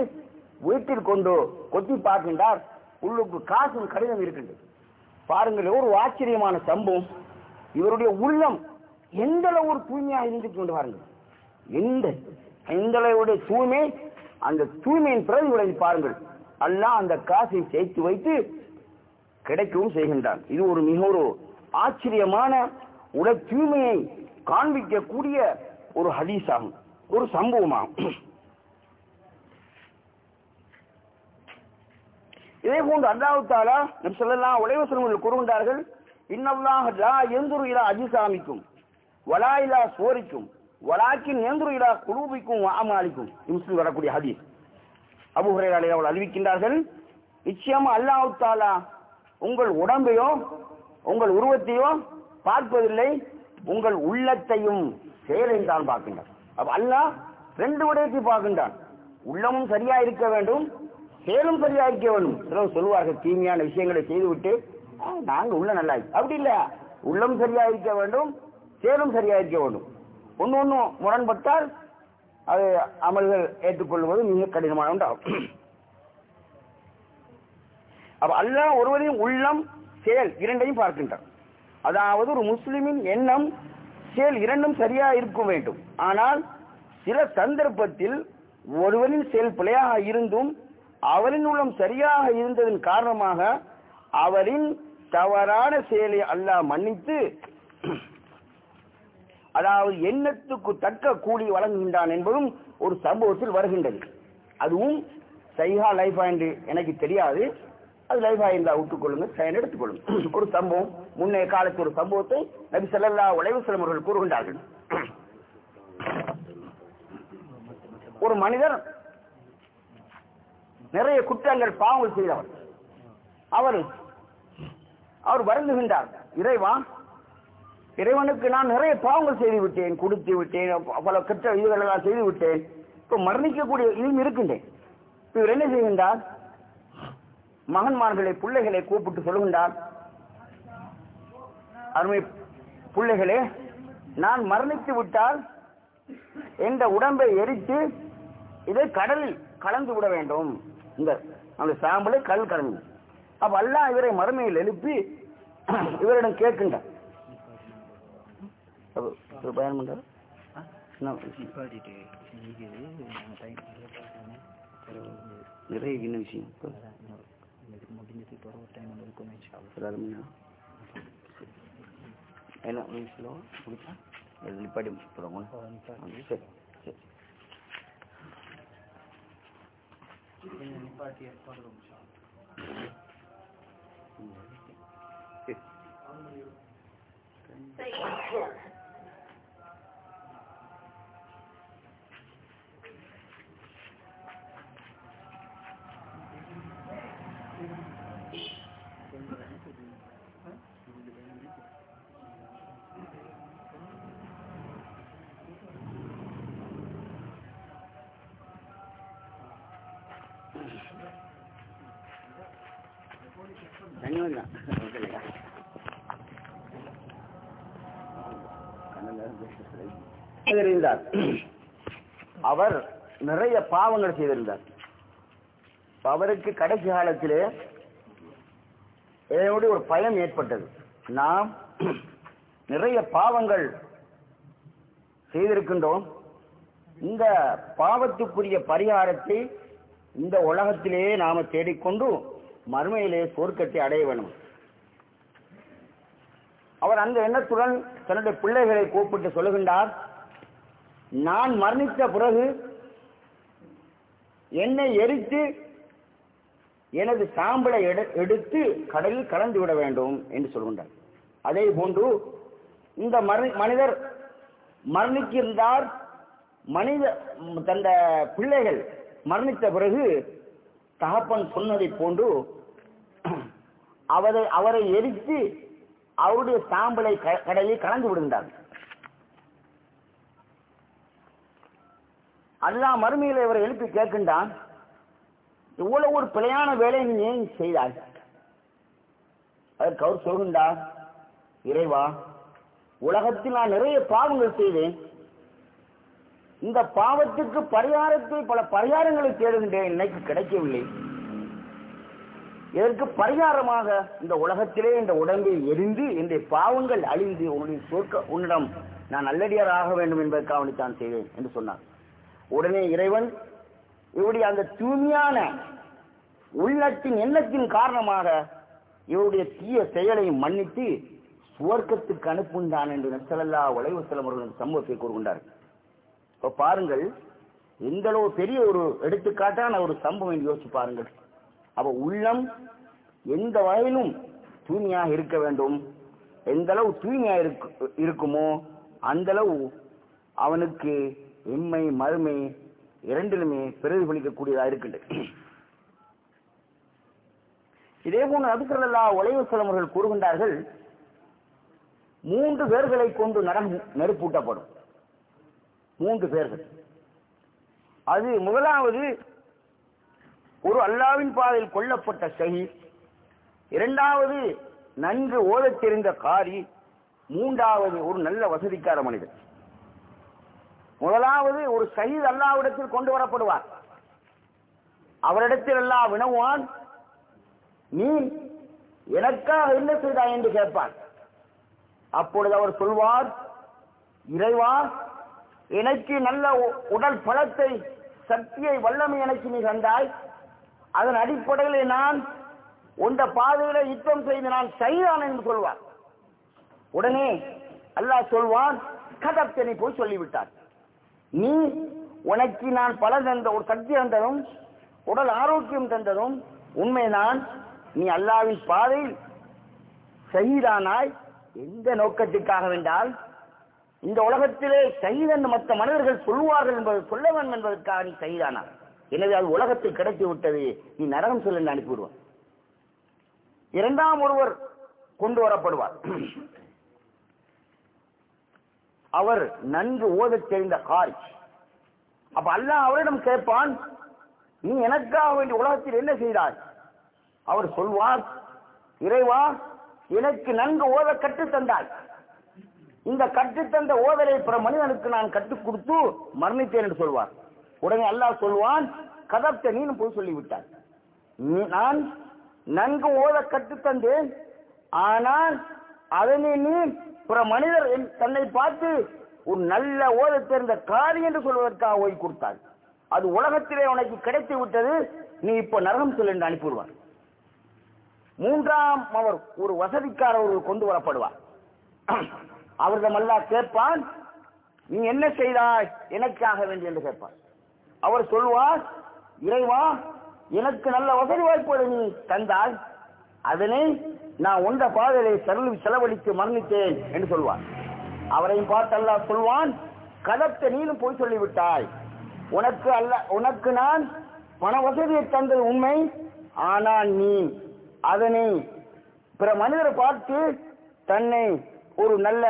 வீட்டில் கொண்டு கொத்தி பார்க்கின்றார். உள்ளுக்கு காசும் கடிதம் இருக்கின்றது. பாருங்கள் ஒரு ஆச்சரியமான சம்பவம். இவருடைய உள்ளம் எந்த அளவு ஒரு தூய்மையாக இருந்து கொண்டு பாருங்கள். எந்த எந்த அளவுடைய தூய்மை அந்த தூய்மையின் பிரதிபலனை பாருங்கள். அல்லாஹ் அந்த காசை சேர்த்து வைத்து கிடைக்கவும் செய்கின்றான். இது ஒரு மிக ஒரு ஆச்சரியமான உடல் தூய்மையை காண்பிக்கக்கூடிய ஒரு ஹதீஸ் ஆகும் ஒரு சம்பவமாகும். இதே போன்று அல்லாவுத்தாலா தாலா நம் சொல்லலாம் உலகத்தில் கூறுகின்றார்கள் இன்னல்லாஹ் லா எந்துரு இலா அஜிசாமிக்கும் வலா இலா சோரிக்கும் வலாக்கின் எந்துரு இலா குலூபிக்கும் அமாலிக்கும். இம்சு வரக்கூடிய ஹதீஸ். அபு அவள் அறிவிக்கின்றார்கள் நிச்சயமா அல்லாஹ் தாலா உங்கள் உடம்பையோ உங்கள் உருவத்தையோ பார்ப்பதில்லை உங்கள் உள்ளத்தையும் செயலையும் தான் பார்க்கின்றான் அப்ப அல்லாஹ் ரெண்டு விடயத்தை பார்க்கின்றான். உள்ளமும் சரியா இருக்க வேண்டும் செயலும் சரியா இருக்க வேண்டும். சிலர் சொல்லுவார்கள் தீமையான விஷயங்களை செய்துவிட்டு "ஆ, நாங்க உள்ள நல்லா அப்படி இல்ல உள்ளம் சரியா இருக்க வேண்டும் செயலும் சரியா இருக்க வேண்டும். ஒன்னு ஒன்னும் முரண்பட்டால் அது அமல்கள் ஏற்றுக்கொள்வது மிக கடினமான ஒன்றாகும். அப்ப அல்லாஹ் ஒருவரையும் உள்ளம் செயல் இரண்டையும் பார்க்கின்றான் அதாவது ஒரு முஸ்லிமின் எண்ணம் செயல் இரண்டும் சரியா இருக்க வேண்டும். ஆனால் சில சந்தர்ப்பத்தில் ஒருவரின் செயல் பிழையாக இருந்தும் அவரின் உள்ளம் சரியாக இருந்ததன் காரணமாக அவரின் தவறான செயலை அல்லாஹ் மன்னித்து அதாவது எண்ணத்துக்கு தக்க கூலி வழங்குகின்றான் என்பதும் ஒரு சம்பவத்தில் வருகின்றது. அதுவும் சைஹா லைஃபா என்று எனக்கு தெரியாது. அது லைஃபா இருந்தா விட்டுக்கொள்ளுங்க சைன் எடுத்துக்கொள்ளுங்க. ஒரு சம்பவம் முன்னைய காலத்து ஒரு சம்பவத்தை நபி செல்லல்லா அலைஹி அவர்கள் கூறுகின்றார்கள். ஒரு மனிதர் நிறைய குற்றங்கள் பாவங்கள் செய்தவர். அவர் அவர் வருந்துகின்றார். இறைவா இறைவனுக்கு நான் நிறைய பாவங்கள் செய்து விட்டேன் கொடுத்து விட்டேன் பல கெட்ட இதுகள் எல்லாம் செய்து விட்டேன். இப்போ மரணிக்கக்கூடிய இதுவும் இருக்கின்றேன் இவர் என்ன செய்கின்றார்? மகன்மார்களை பிள்ளைகளை கூப்பிட்டு சொல்லுகின்றார் அருமை பிள்ளைகளே நான் மரணித்து விட்டால் எந்த உடம்பை எரித்து இதை கடலில் கலந்து விட வேண்டும். இந்த அந்த சாம்பலை கல் கலந்து. அப்ப அல்லா இவரை மறுமையில் எழுப்பி இவரிடம் கேட்கின்றார். பயன் பண்றாரு விஷயம்? நிறைய என்ன விஷயம் முடிஞ்சது இப்போ ஒரு டைம் இருக்கும் ஒரு நேரம் என்ன நிமிஷம் முடிச்சா இது நிப்பாட்டி சரி சரி நிப்பாட்டி ஏற்பாடு செய்திருந்தார். அவர் நிறைய பாவங்கள் செய்திருந்தார். அவருக்கு கடைசி காலத்திலே இதனுடைய ஒரு பயம் ஏற்பட்டது. நாம் நிறைய பாவங்கள் செய்திருக்கின்றோம். இந்த பாவத்துக்குரிய பரிகாரத்தை இந்த உலகத்திலேயே நாம தேடிக்கொண்டு மறுமையிலே சொர்க்கத்தை அடைய வேணும் அவர் அந்த எண்ணத்துடன் தன்னுடைய பிள்ளைகளை கூப்பிட்டு சொல்லுகின்றார் நான் மரணித்த பிறகு என்னை எரித்து எனது சாம்பலை எடுத்து கடலில் கலந்து விட வேண்டும் என்று சொல்கின்றார். அதே போன்று இந்த மனிதர் மரணிக்கின்றார் மனித தந்த பிள்ளைகள் மரணித்த பிறகு தகப்பன் சொன்னதைப் போன்று அவரை அவரை எரித்து அவருடைய சாம்பலை க- கடலில் கலந்து விடுகின்றார்கள் அல்லாஹ் மறுமையில் இவரை எழுப்பி கேட்கின்றான் இவ்வளவு ஒரு பிழையான வேலையை நீ ஏன் செய்தாய்? அதற்கு அவர் சொல்கின்றார் இறைவா உலகத்தில் நான் நிறைய பாவங்கள் செய்தேன் இந்த பாவத்துக்கு பரிகாரத்தை பல பரிகாரங்களை தேடுகின்றேன் இன்னைக்கு கிடைக்கவில்லை. இதற்கு பரிகாரமாக இந்த உலகத்திலே இந்த உடம்பை எரிந்து இந்த பாவங்கள் அழிந்து உன்னுடைய சொர்க்க உன்னிடம் நான் நல்லடியார் ஆக வேண்டும் என்பதற்காக தான் செய்வேன் என்று சொன்னார். உடனே இறைவன் இவருடைய அந்த தூய்மையான உள்ளத்தின் எண்ணத்தின் காரணமாக இவருடைய தீய செயலை மன்னித்து சுவர்க்கத்துக்கு அனுப்புந்தான் என்று நெசலல்லா உழைவு செல்லும் அவர்கள் சம்பவத்தை கூறுகின்றார். இப்போ பாருங்கள் எந்தளவு பெரிய ஒரு எடுத்துக்காட்டான ஒரு சம்பவம் என்று யோசிச்சு பாருங்கள். அப்போ உள்ளம் எந்த வகையிலும் தூய்மையாக இருக்க வேண்டும். எந்த அளவு தூய்மையா இருக்குமோ அந்த அளவு அவனுக்கு இம்மை மறுமை இரண்டிலுமே பிரதிபலிக்கக்கூடியதா இருக்கின்றது. இதே போன்று நபிசல்லா உழைவு செலவர்கள் கூறுகின்றார்கள் மூன்று பேர்களை கொண்டு நரகம் நெருப்பூட்டப்படும். மூன்று பேர்கள் அது முதலாவது ஒரு அல்லாவின் பாதையில் கொல்லப்பட்ட ஷஹீத் இரண்டாவது நன்கு ஓதத் தெரிந்த காரி மூன்றாவது ஒரு நல்ல வசதிக்கார மனிதன். முதலாவது ஒரு சகித் அல்லாவிடத்தில் கொண்டு வரப்படுவார். அவரிடத்தில் அல்லாஹ் வினவான் நீ எனக்காக என்ன செய்தாய் என்று கேட்பான். அப்பொழுது அவர் சொல்வார் இறைவா எனக்கு நல்ல உ- உடல் பலத்தை சக்தியை வல்லமை எனக்கு நீ தந்தாய். அதன் அடிப்படையில் நான் உண்ட பாதையில யுத்தம் செய்து நான் செய்தான் என்று சொல்வார். உடனே அல்லாஹ் சொல்வான் கதப்தனை போய் சொல்லிவிட்டார். நீ உனக்கு நான் பல தந்த ஒரு சக்தி தந்ததும் உடல் ஆரோக்கியம் தந்ததும் உண்மைதான் நீ அல்லாவின் பாதையில் சகிதானாய் எந்த நோக்கத்திற்காக வென்றால் இந்த உலகத்திலே சகிதன் மற்ற மனிதர்கள் சொல்வார்கள் என்பது சொல்ல வேண்டும் என்பதற்காக நீ சகிதானா? எனவே அது உலகத்தில் கிடைத்து விட்டது. நீ நரகம் சொல்ல அனுப்பிவிடுவான் இரண்டாம் ஒருவர் கொண்டு வரப்படுவார். அவர் நன்கு ஓத தெரிந்த காரி அப்ப அல்லாஹ் அவரிடம் கேட்பான் நீ எனக்காக வேண்டிய உலகத்தில் என்ன செய்தாய்? அவர் சொல்வார் இறைவா எனக்கு நன்கு ஓத கற்றுத் தந்தாய். இந்த கற்றுத்தந்த ஓதலை பிற மனிதனுக்கு நான் கற்றுக் கொடுத்து மரணித்தேன் என்று சொல்வார். உடனே அல்லாஹ் சொல்வான் கதப்த நீனும் போய் சொல்லிவிட்டார் நீ- நான் நன்கு ஓத கற்றுத்தந்தேன் ஆனால் அதனை நீ பிற மனிதர் என்- தன்னை பார்த்து ஒரு நல்ல ஓத தெரிந்த காரி என்று சொல்வதற்காக ஓய் கொடுத்தார். அது உலகத்திலே உனக்கு கிடைத்து விட்டது. நீ இப்ப நரகம் செல் என்று அனுப்பிவிடுவார். மூன்றாம் அவர் ஒரு வசதிக்காரர் கொண்டு வரப்படுவார். அவரிடம் அல்லாஹ் கேட்பான் நீ என்ன செய்தாய்? எனக்காக வேண்டி என்று கேட்பார். அவர் சொல்வார் இறைவா எனக்கு நல்ல வசதி வாய்ப்புகளை நீ தந்தாய். அதனை நான் உண்ட பாதையை செலவு செலவழித்து மரணித்தேன் என்று சொல்வான். அவரையும் பார்த்து அல்லாஹ் சொல்வான் கதத்தை நீனும் போய் சொல்லிவிட்டாய். உனக்கு அல்ல உனக்கு நான் பண வசதியை தந்தது உண்மை. ஆனால் நீ அதனை பிற மனிதரை பார்த்து தன்னை ஒரு நல்ல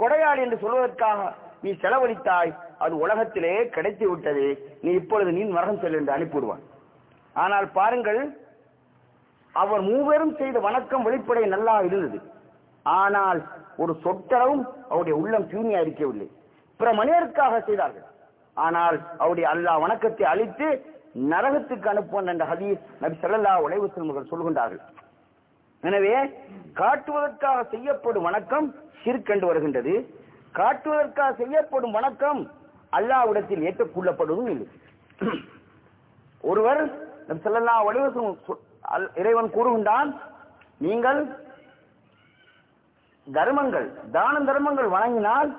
கொடையாளி என்று சொல்வதற்காக நீ செலவழித்தாய். அது உலகத்திலே கிடைத்து விட்டது நீ இப்பொழுது நீ மரணம் செல் என்று அனுப்பிவிடுவான் ஆனால் பாருங்கள் அவர் மூவரும் செய்த வணக்கம் வெளிப்படை நல்லா இருந்தது. ஆனால் ஒரு சொட்டளவும் அவருடைய உள்ளம் தூய்மையா இருக்கவில்லை. பிற மனிதருக்காக செய்தார்கள். ஆனால் அவருடைய அல்லாஹ் வணக்கத்தை அழித்து நரகத்துக்கு அனுப்புவன் என்ற ஹதீஸ் நபி சல்லா அலைஹி வஸல்லம் சொல்கின்றார்கள். எனவே காட்டுவதற்காக செய்யப்படும் வணக்கம் சிற்கண்டு வருகின்றது. காட்டுவதற்காக செய்யப்படும் வணக்கம் அல்லாவிடத்தில் ஏற்றுக்கொள்ளப்படுவதும் இல்லை. ஒருவர் நம் செல்லல்லா உழைவு அல்- இறைவன் கூறுகின்றான் நீங்கள் தர்மங்கள் தான தர்மங்கள் வழங்கினால்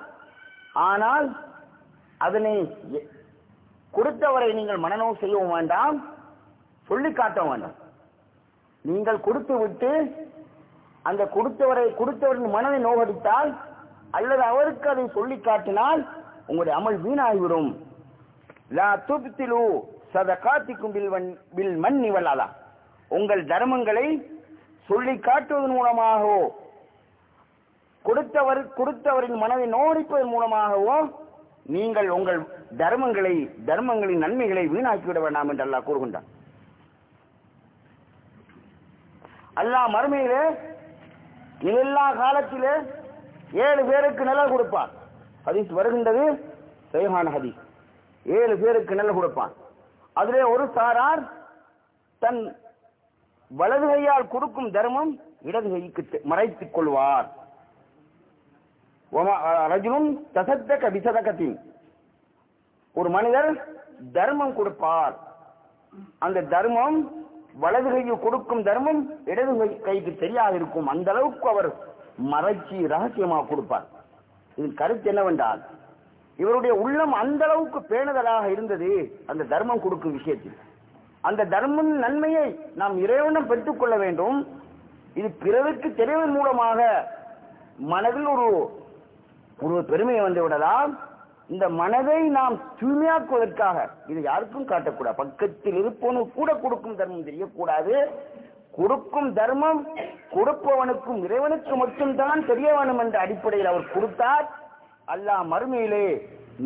ஆனால் அதனை எ- கொடுத்தவரை நீங்கள் மனநோவு செய்யவும் வேண்டாம் சொல்லி காட்டவும் வேண்டாம். நீங்கள் கொடுத்து விட்டு அந்த கொடுத்தவரை கொடுத்தவரின் மனதை நோகடித்தால் அல்லது அவருக்கு அதை சொல்லி காட்டினால் உங்களுடைய அமல் வீணாகிவிடும். லா துப்திலு சதகாத்திக்கும் பில் வன் பில் மண் வல்லாதா உங்கள் தர்மங்களை சொல்லி காட்டுவதன் மூலமாகவோ கொடுத்தவர் கொடுத்தவரின் மனதை நோடிப்பதன் மூலமாகவோ நீங்கள் உங்கள் தர்மங்களை தர்மங்களின் நன்மைகளை வீணாக்கிவிட வேண்டாம் என்று அல்லாஹ் கூறுகின்றான். அல்லாஹ் மறுமையிலே எல்லா காலத்திலே ஏழு பேருக்கு நிழல் கொடுப்பான். ஹதீஸ் வருகின்றது சைஹான் ஹதீஸ். ஏழு பேருக்கு நிழல் கொடுப்பான். அதிலே ஒரு சாரார் தன் வலது கையால் கொடுக்கும் தர்மம் இடது கைக்கு தெ- மறைத்துக் கொள்வார். ஒம- தசத்தக விசதகத்தின். ஒரு மனிதர் தர்மம் கொடுப்பார். அந்த தர்மம் வலது கையில் கொடுக்கும் தர்மம் இடது கைக்கு தெரியாது இருக்கும். அந்த அளவுக்கு அவர் மறைச்சி ரகசியமாக கொடுப்பார். இதன் கருத்து என்னவென்றால் இவருடைய உள்ளம் அந்த அளவுக்கு பேணுதலாக இருந்தது அந்த தர்மம் கொடுக்கும் விஷயத்தில். அந்த தர்மம் நன்மையை நாம் இறைவனம் பெற்றுக்கொள்ள வேண்டும். இது பிறருக்கு தெரிவதன் மூலமாக மனதில் ஒரு ஒரு பெருமையை வந்து விடலாம். இந்த மனதை நாம் தூய்மையாக்குவதற்காக இது யாருக்கும் காட்டக்கூடாது. பக்கத்தில் இருப்பவனு கூட கொடுக்கும் தர்மம் தெரியக்கூடாது. கொடுக்கும் தர்மம் கொடுப்பவனுக்கும் இறைவனுக்கு மட்டும்தான் தெரிய வேண்டும் என்ற அடிப்படையில் அவர் கொடுத்தார். அல்லாஹ் மறுமையிலே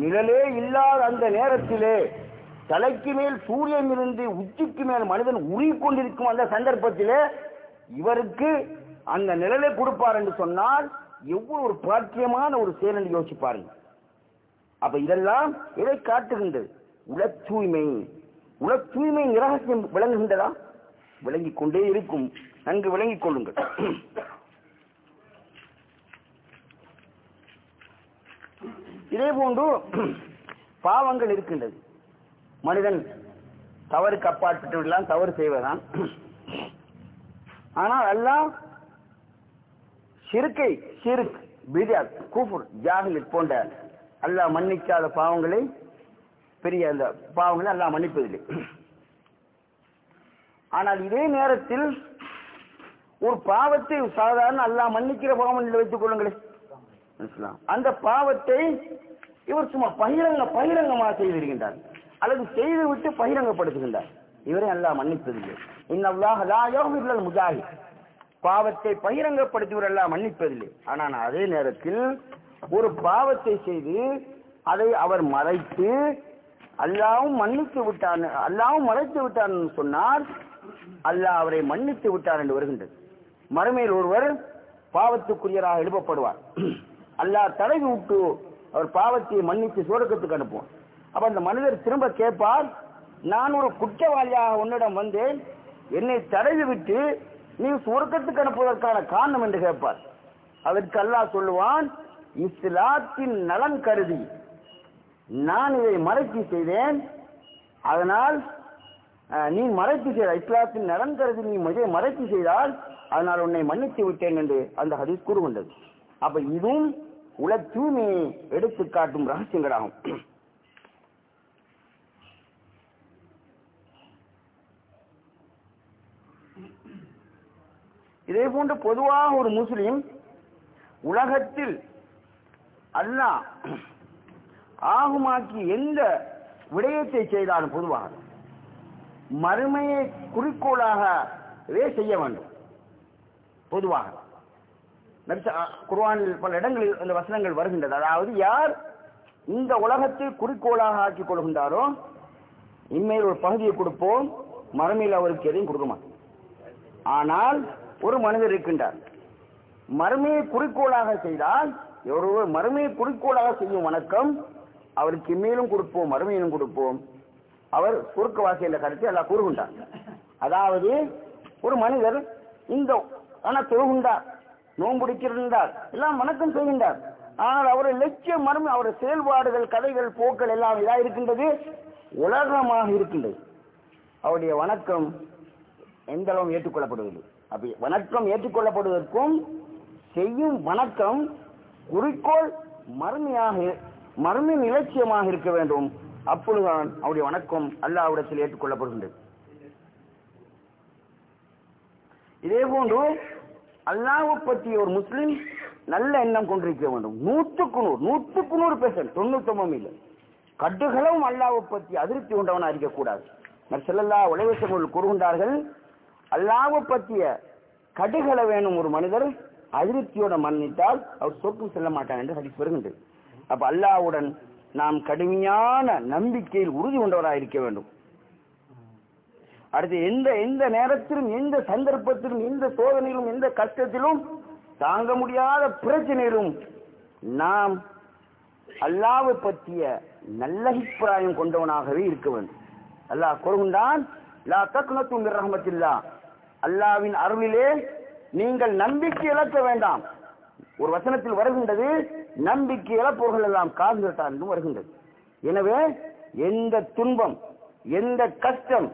நிழலே இல்லாத அந்த நேரத்திலே தலைக்கு மேல் சூரியன் இருந்து உச்சிக்கு மேல் மனிதன் உருகி கொண்டிருக்கும் அந்த சந்தர்ப்பத்தில் இவருக்கு அந்த நிழலை கொடுப்பார் என்று சொன்னால் எவ்வளவு ஒரு பாக்கியமான ஒரு செயல் என்று யோசிச்சு பாருங்க அப்ப இதெல்லாம் எதை காட்டுகின்றது? உல தூய்மை உல தூய்மை ரகசியம் விளங்குகின்றதா? விளங்கிக் கொண்டே இருக்கும். நன்கு விளங்கிக் கொள்ளுங்கள். இதே போன்று பாவங்கள் இருக்கின்றது. மனிதன் தவறுக்கு அப்பாற்பட்டு எல்லாம் தவறு செய்வதுதான் ஆனால் எல்லாம் சிறுக்கை சிறுக் பிதாத் கூஃபுர் ஜாஹிலித் போன்ற அல்லாஹ் மன்னிக்காத பாவங்களை பெரிய அந்த பாவங்களை எல்லாம் மன்னிப்பதில்லை. ஆனால் இதே நேரத்தில் ஒரு பாவத்தை சாதாரண எல்லாம் மன்னிக்கிற பாவம் வைத்துக் கொள்ளுங்களேன் அந்த பாவத்தை இவர் சும்மா பகிரங்க பகிரங்கமாக செய்திருக்கின்றார் அல்லது செய்து விட்டு பகிரங்கப்படுத்துகின்றார். இவரை அல்லாஹ் மன்னிப்பதில்லை. இன்னல்லாஹ் லா முஜாஹித். பாவத்தை பகிரங்கப்படுத்தியவர் எல்லாம் மன்னிப்பதில்லை. ஆனால் அதே நேரத்தில் ஒரு பாவத்தை செய்து அதை அவர் மறைத்து அல்லாவும் மன்னித்து விட்டான் அல்லாவும் மறைத்து விட்டான் சொன்னார் அல்லாஹ் அவரை மன்னித்து விட்டார் என்று வருகின்றது. மறுமையில் ஒருவர் பாவத்துக்குரியராக எழுப்பப்படுவார். அல்லாஹ் தடவி விட்டு அவர் பாவத்தை மன்னித்து சுவர்க்கத்துக்கு அனுப்புவார். அப்ப அந்த மனிதர் திரும்ப கேட்பார் நான் ஒரு குற்றவாளியாக உன்னிடம் வந்தேன். என்னை தடவி விட்டு நீ சுவர்க்கத்துக்கு அனுப்புவதற்கான காரணம் என்று கேட்பார். அதற்கு அல்லாஹ் சொல்லுவான் இஸ்லாத்தின் நலன் கருதி நான் இதை மறைச்சி செய்தேன். அதனால் நீ மறைத்து செய்த இஸ்லாத்தின் நலன் கருதி நீ இதை மறைத்து செய்தால் அதனால் உன்னை மன்னித்து விட்டேன் என்று அந்த ஹதீஸ் கூறுகின்றது. அப்ப இதுவும் உல தூய்மையை எடுத்து காட்டும் ரகசியங்களாகும். இதே போன்று பொதுவாக ஒரு முஸ்லிம் உலகத்தில் அல்லாஹ் ஆகுமாக்கி எந்த விடயத்தை செய்தாலும் பொதுவாக மறுமையை குறிக்கோளாகவே செய்ய வேண்டும். பொதுவாக. குர்வானில் பல இடங்களில் இந்த வசனங்கள் வருகின்றது. அதாவது யார் இந்த உலகத்தை குறிக்கோளாக ஆக்கிக் கொள்கின்றாரோ இன்மையில் ஒரு பகுதியை கொடுப்போம் மறுமையில் அவருக்கு எதையும் கொடுக்க மாட்டோம் ஆனால் ஒரு மனிதர் இருக்கின்றார். மறுமையை குறிக்கோளாக செய்தால் எவ்வளவு மறுமையை குறிக்கோளாக செய்யும் வணக்கம் அவருக்கு மேலும் கொடுப்போம் மறுமையிலும் கொடுப்போம். அவர் சுருக்கவாசி என்ற கருத்தை எல்லாம் கூறுகின்றார். அதாவது ஒரு மனிதர் இந்த ஆனால் தொழுகின்றார் நோன்புடிக்கின்றார் எல்லாம் வணக்கம் செய்கின்றார். ஆனால் அவருடைய லட்சியம் மறுமை அவருடைய செயல்பாடுகள் கதைகள் போக்கள் எல்லாம் இதாக இருக்கின்றது உலகமாக இருக்கின்றது. அவருடைய வணக்கம் எந்த அளவும் ஏற்றுக்கொள்ளப்படுவதில்லை. அப்படி வணக்கம் ஏற்றுக்கொள்ளப்படுவதற்கும் செய்யும் வணக்கம் குறிக்கோள் மறுமையாக மறுமை இலட்சியமாக இருக்க வேண்டும். அப்பொழுதுதான் அவருடைய வணக்கம் அல்லாவிடத்தில் ஏற்றுக்கொள்ளப்படுகின்றது. இதே போன்று அல்லாவை பற்றி ஒரு முஸ்லிம் நல்ல எண்ணம் கொண்டிருக்க வேண்டும். நூற்றுக்கு நூறு நூற்றுக்கு நூறு பெர்சன்ட் தொண்ணூத்தொம்பது இல்லை கட்டுகளும் அல்லாவை பற்றி அதிருப்தி கொண்டவனா இருக்கக்கூடாது. செல்லல்லா உலகசர்கள் கூறுகின்றார்கள் அல்லாவை பற்றிய கடுகளை வேணும் ஒரு மனிதர் அதிருப்தியோட மன்னித்தால் அவர் சொர்க்கம் செல்ல மாட்டார் என்று ஹரிஸ் வருகின்றது. அப்ப அல்லாஹ்வுடன் நாம் கடுமையான நம்பிக்கையில் உறுதி கொண்டவராக இருக்க வேண்டும். அடுத்து எந்த எந்த நேரத்திலும் எந்த சந்தர்ப்பத்திலும் எந்த சோதனையிலும் எந்த கஷ்டத்திலும் தாங்க முடியாத பிரச்சனையிலும் நாம் அல்லாவை பற்றிய நல்ல அபிப்பிராயம் கொண்டவனாகவே இருக்க வேண்டும். அல்லாஹ் கொள்கின்றான் லா அல்லாவின் அருளிலே நீங்கள் நம்பிக்கை இழக்க வேண்டாம். ஒரு வசனத்தில் வருகின்றது நம்பிக்கை இழப்பவர்கள் எல்லாம் காதுகட்டார் என்றும் வருகின்றது. எனவே எந்த துன்பம் எந்த கஷ்டம்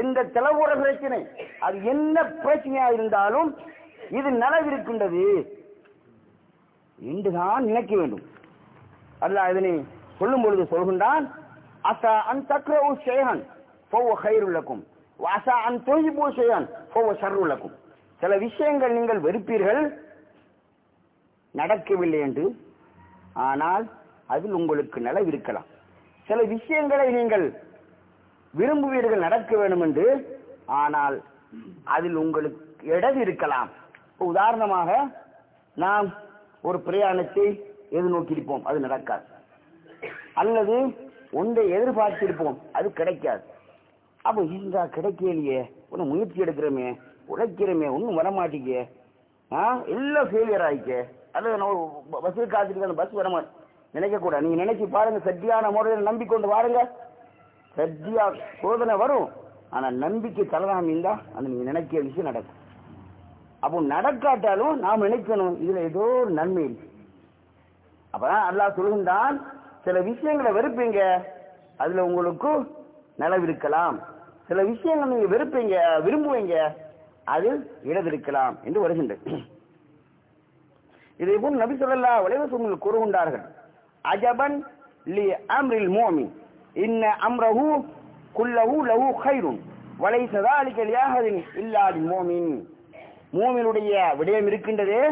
எந்த தெளவோட பிரச்சனை அது என்ன பிரச்சனையா இருந்தாலும் இது நலவிருக்கின்றது. என்றுதான் நினைக்க வேண்டும். அல்ல இதனை சொல்லும் பொழுது சொல்கின்றான் அசா அன் சக்ரவு ஷேஹன் ஃபோவ ஹைருள்ளக்கும் வாசா அன் தொய்பு ஷேஹன் ஃபோவ சில விஷயங்கள் நீங்கள் வெறுப்பீர்கள் நடக்கவில்லை என்று. ஆனால் அதில் உங்களுக்கு நலவிருக்கலாம் சில விஷயங்களை நீங்கள் விரும்புவீர்கள் நடக்க வேண்டும் என்று ஆனால் அதில் உங்களுக்கு இடது இருக்கலாம். உதாரணமாக நாம் ஒரு பிரயாணத்தை எதிர்நோக்கியிருப்போம் அது நடக்காது. அல்லது ஒன்றை எதிர்பார்த்திருப்போம் அது கிடைக்காது. அப்போ இந்த கிடைக்கலையே ஒன்று முயற்சி எடுக்கிறோமே உழைக்கிறோமே ஒன்றும் வரமாட்டீங்க ஆ? எல்லாம் ஃபெயிலியர் ஆயிக்க அது நம்ம பஸ்ஸில் காத்துட்டு அந்த பஸ் வரமா நினைக்கக்கூடாது. நீங்கள் நினைச்சு பாருங்க சத்தியான முறையில் நம்பிக்கொண்டு வாருங்க. சத்தியா சோதனை வரும். ஆனால் நம்பிக்கை தரலாம் இருந்தா அந்த நீங்கள் நினைக்கிற விஷயம் நடக்கும். அப்போ நடக்காட்டாலும் நாம் நினைக்கணும். இதுல ஏதோ ஒரு நன்மை இருக்கு. அப்பதான் அல்லாஹ் சொல்கின்றான் சில விஷயங்களை வெறுப்பீங்க. அதுல உங்களுக்கு நலவு இருக்கலாம் சில விஷயங்கள் நீங்க வெறுப்பீங்க விரும்புவீங்க அதில் இடது இருக்கலாம் என்று வருகின்றது இதை போல் நபி சொல்லல்லா வலைவசங்கள் கூறுகின்றார்கள் அஜபன் லி அம்ரில் மோமின் இன்ன அம்ரஹு குல்லஹு லஹு வலை இல்லாதி மோமின் மூமினுடைய விடயம் இருக்கின்றதே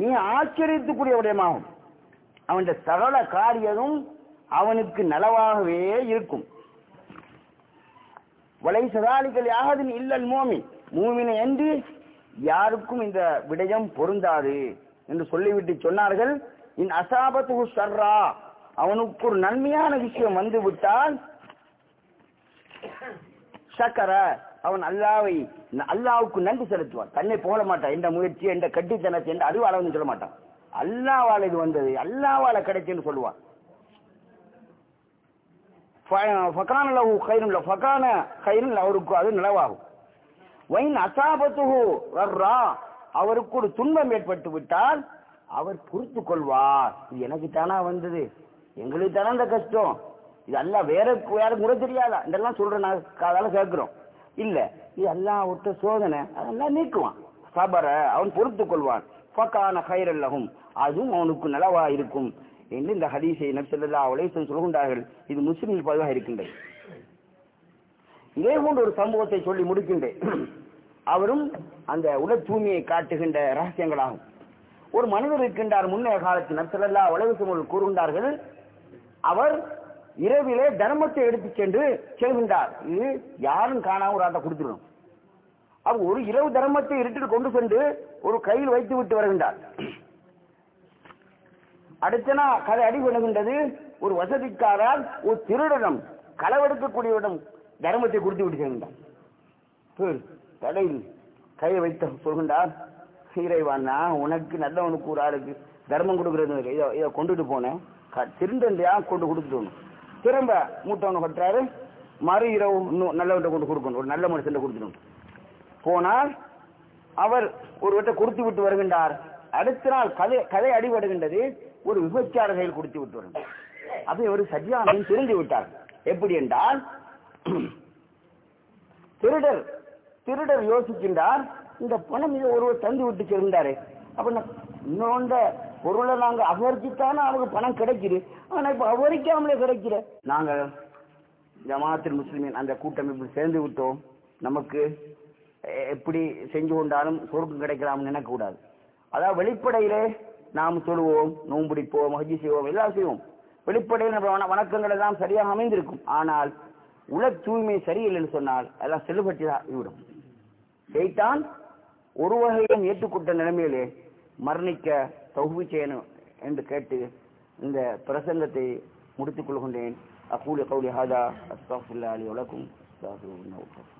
நீ ஆச்சரியத்துக்குரிய விடயமாகும். அவன் சகல காரியமும் அவனுக்கு நலவாகவே இருக்கும். வலை சதாலிகள் யாகதின் இல்லல் மோமின். மூமினை என்று யாருக்கும் இந்த விடயம் பொருந்தாது என்று சொல்லிவிட்டு சொன்னார்கள். இன் அசாபத்து சர்ரா அவனுக்கு ஒரு நன்மையான விஷயம் வந்து விட்டால் சக்கர அவன் அல்லாவை அல்லாவுக்கு நன்றி செலுத்துவான். தன்னை போக மாட்டான். எந்த முயற்சி எந்த கட்டித்தனத்தை எந்த அறிவாளன்னு சொல்ல மாட்டான். அல்லாவால் இது வந்தது. அல்லாவால கிடைச்சுன்னு சொல்லுவான். ஃபகான லஹு கைரும் ஃபகான கைரும் அவருக்கு அது நிலவாகும். வைன் அசாபத்துஹு வர்றா அவருக்கு ஒரு துன்பம் ஏற்பட்டு விட்டால் அவர் பொறுத்து கொள்வார். இது எனக்கு தானா வந்தது. எங்களுக்கு தானே அந்த கஷ்டம். இது அல்ல வேற யாரும் கூட தெரியாதா? இதெல்லாம் சொல்றேன் நான் காதால கேட்கிறோம். இல்ல இது எல்லாம் ஒருத்த சோதனை அதெல்லாம் நீக்குவான். சபர அவன் பொறுத்து கொள்வான். ஃபகான கைரல்லகும் அதுவும் அவனுக்கு நலவா இருக்கும். என்று இந்த ஹதீஸை நபிசல்லா அலைஹிஸ்ஸலாம் சொல்கின்றார்கள். இது முஸ்லிமில் பதிவாக இருக்கின்றது. இதே போன்ற ஒரு சம்பவத்தை சொல்லி முடிக்கின்றேன். அவரும் அந்த உடல் தூய்மையை காட்டுகின்ற ரகசியங்களாகும். ஒரு மனிதர் இருக்கின்றார் முன்னைய காலத்தில் நபிசல்லா அலைஹிஸ்ஸலாம் கூறுகின்றார்கள் அவர் இரவிலே தர்மத்தை எடுத்து சென்று செல்கின்றார். இது யாரும் காணாம ஒரு ஆட்டை கொடுத்துடும் அவர் ஒரு இரவு தர்மத்தை இருட்டில் கொண்டு சென்று ஒரு கையில் வைத்து விட்டு வருகின்றார். அடுத்த நாள் கதை அடிபடுகின்றது ஒரு வசதிக்காரால் ஒரு திருடனம் களவெடுக்கக்கூடியவிடம் தர்மத்தை கொடுத்து விட்டு தடையில் கையை வைத்த சொல்கின்றார் இறைவானா உனக்கு நல்லவனுக்கு ஒரு ஆளுக்கு தர்மம் கொடுக்கறது. இதை இதை கொண்டுட்டு போனேன். க- கொண்டு கொடுத்துட்டு திரும்ப மூட்டவனை கட்டுறாரு. மறு இரவு இன்னும் நல்லவன்ட்ட கொண்டு கொடுக்கணும். ஒரு நல்ல மனுஷன் கொடுத்துடணும். போனால் அவர் ஒருவற்றை கொடுத்து விட்டு வருகின்றார். அடுத்த நாள் கதை கதை அடிபடுகின்றது. ஒரு விபச்சார செயல் கொடுத்து விட்டு அதை அப்படி ஒரு சஜியானையும் தெரிந்து விட்டார். எப்படி என்றால் திருடர் திருடர் யோசிக்கின்றார் இந்த பணம் இதை ஒருவர் தந்து விட்டு சென்றாரு அப்ப இன்னொண்ட பொருளை நாங்க அபகரிச்சுத்தானே அவருக்கு பணம் கிடைக்குது. ஆனா இப்ப அபகரிக்காமலே கிடைக்கிற. நாங்க ஜமாத்தில் முஸ்லிமின் அந்த கூட்டமைப்பில் சேர்ந்து விட்டோம். நமக்கு எப்படி செஞ்சு கொண்டாலும் சொருக்கம் கிடைக்கலாம்னு நினைக்கக்கூடாது. அதாவது வெளிப்படையிலே நாம் தொழுவோம் நோம்பிடிப்போம் ஹஜ்ஜி செய்வோம் எல்லாம் செய்வோம். வெளிப்படையில் நம்ம வணக்கங்கள் எல்லாம் சரியாக அமைந்திருக்கும். ஆனால் உல தூய்மை சரியில்லைன்னு சொன்னால் எல்லாம் செல்லுபட்டுதான் விடும். செய்தான் ஒரு வகையிலும் ஏற்றுக்கொண்ட நிலைமையிலே மரணிக்க தகுதி செய்யணும் என்று கேட்டு இந்த பிரசங்கத்தை முடித்துக் கொள்கின்றேன். அகூலி கௌலி ஹாதா அஸ்தாஃபுல்லா அலி வலக்கும். அஸ்தாஃபுல்லாஹ்